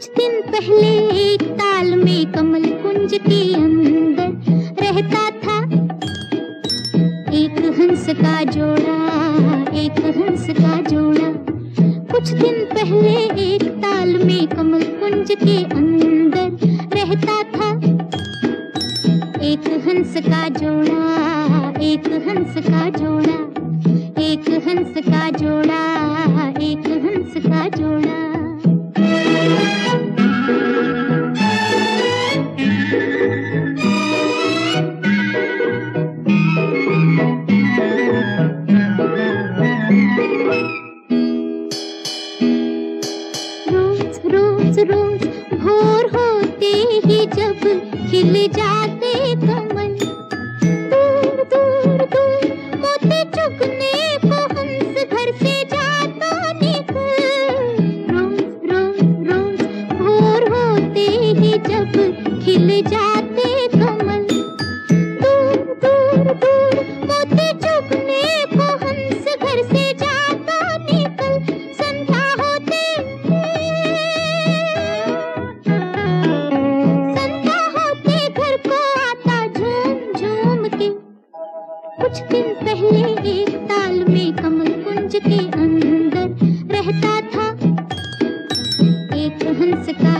कुछ दिन पहले एक ताल में कमल कुंज के अंदर रहता था। एक हंस का जोड़ा, एक हंस का जोड़ा। कुछ दिन पहले एक ताल में कमल कुंज के अंदर रहता था। एक हंस का जोड़ा, एक हंस का जोड़ा, एक हंस का जोड़ा। रोज रोज रोज भोर होते ही जब खिल जाते कमल। दूर दूर दूर मोती को हंस घर से जाता निकल रोज रोज रोज भोर होते ही जब खिल जाते कमल। दूर दूर दूर कुछ दिन पहले एक ताल में कमल कुंज के अंदर रहता था। एक हंस का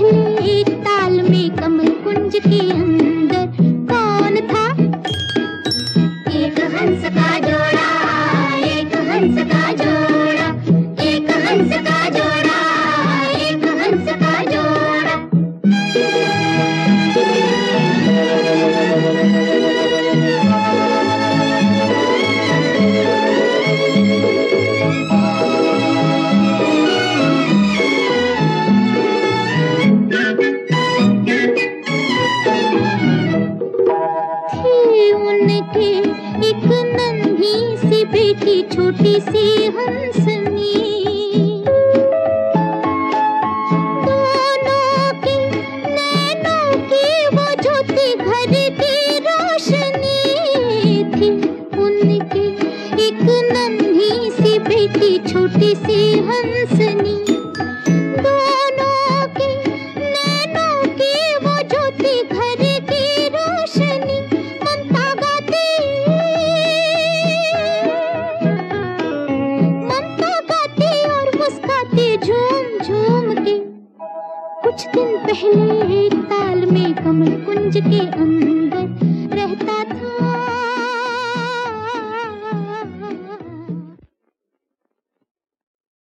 एक ताल में कमल कुंज के अंदर एक नन्ही सी बेटी छोटी सी हंसनी। घर की रोशनी थी। एक नन्ही छोटी सी हंसनी। मुस्काती झूम झूम के। कुछ दिन पहले एक ताल में कमल कुंज के अंदर